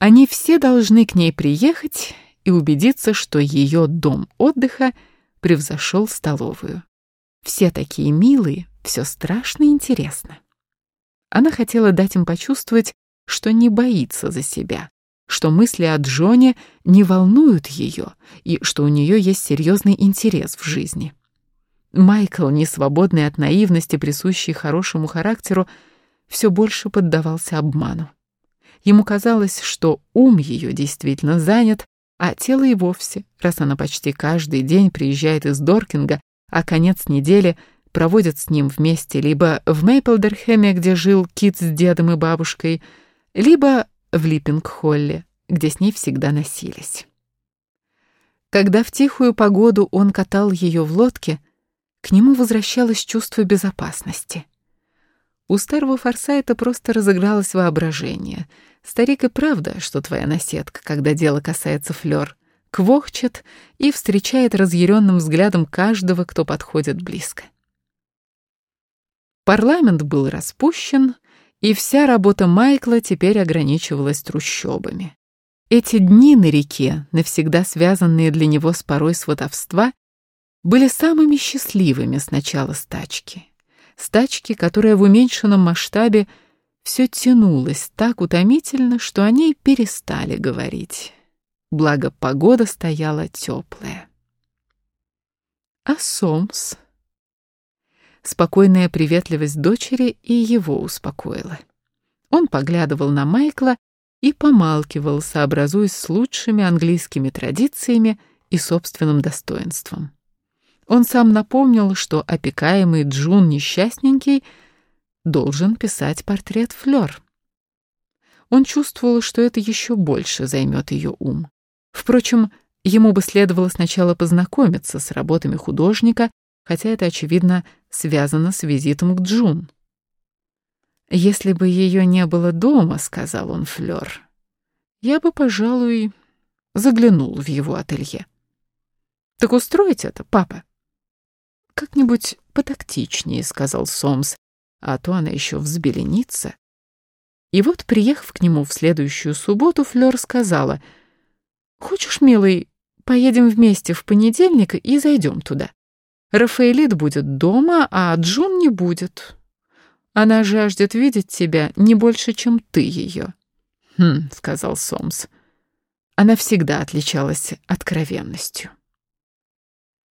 Они все должны к ней приехать и убедиться, что ее дом отдыха превзошел столовую. Все такие милые, все страшно интересно. Она хотела дать им почувствовать, что не боится за себя, что мысли о Джоне не волнуют ее и что у нее есть серьезный интерес в жизни. Майкл, не свободный от наивности, присущей хорошему характеру, все больше поддавался обману. Ему казалось, что ум ее действительно занят, а тело и вовсе, раз она почти каждый день приезжает из Доркинга, а конец недели проводят с ним вместе либо в Мейплдерхеме, где жил Кит с дедом и бабушкой, либо в Липпинг-Холле, где с ней всегда носились. Когда в тихую погоду он катал ее в лодке, к нему возвращалось чувство безопасности. У старого Форсайта просто разыгралось воображение. Старик и правда, что твоя наседка, когда дело касается Флёр, квохчет и встречает разъяренным взглядом каждого, кто подходит близко. Парламент был распущен, и вся работа Майкла теперь ограничивалась трущобами. Эти дни на реке, навсегда связанные для него с порой сватовства, были самыми счастливыми с начала стачки. Стачки, которая в уменьшенном масштабе все тянулась так утомительно, что о ней перестали говорить. Благо, погода стояла теплая. А Сомс? Спокойная приветливость дочери и его успокоила. Он поглядывал на Майкла и помалкивал, сообразуясь с лучшими английскими традициями и собственным достоинством. Он сам напомнил, что опекаемый Джун несчастненький должен писать портрет Флёр. Он чувствовал, что это еще больше займет ее ум. Впрочем, ему бы следовало сначала познакомиться с работами художника хотя это, очевидно, связано с визитом к Джун. «Если бы ее не было дома, — сказал он Флёр, — я бы, пожалуй, заглянул в его ателье. Так устроить это, папа?» «Как-нибудь потактичнее», — сказал Сомс, а то она еще взбеленится. И вот, приехав к нему в следующую субботу, Флёр сказала, «Хочешь, милый, поедем вместе в понедельник и зайдем туда?» Рафаэлит будет дома, а Джун не будет. Она жаждет видеть тебя не больше, чем ты ее. «Хм», — сказал Сомс. Она всегда отличалась откровенностью.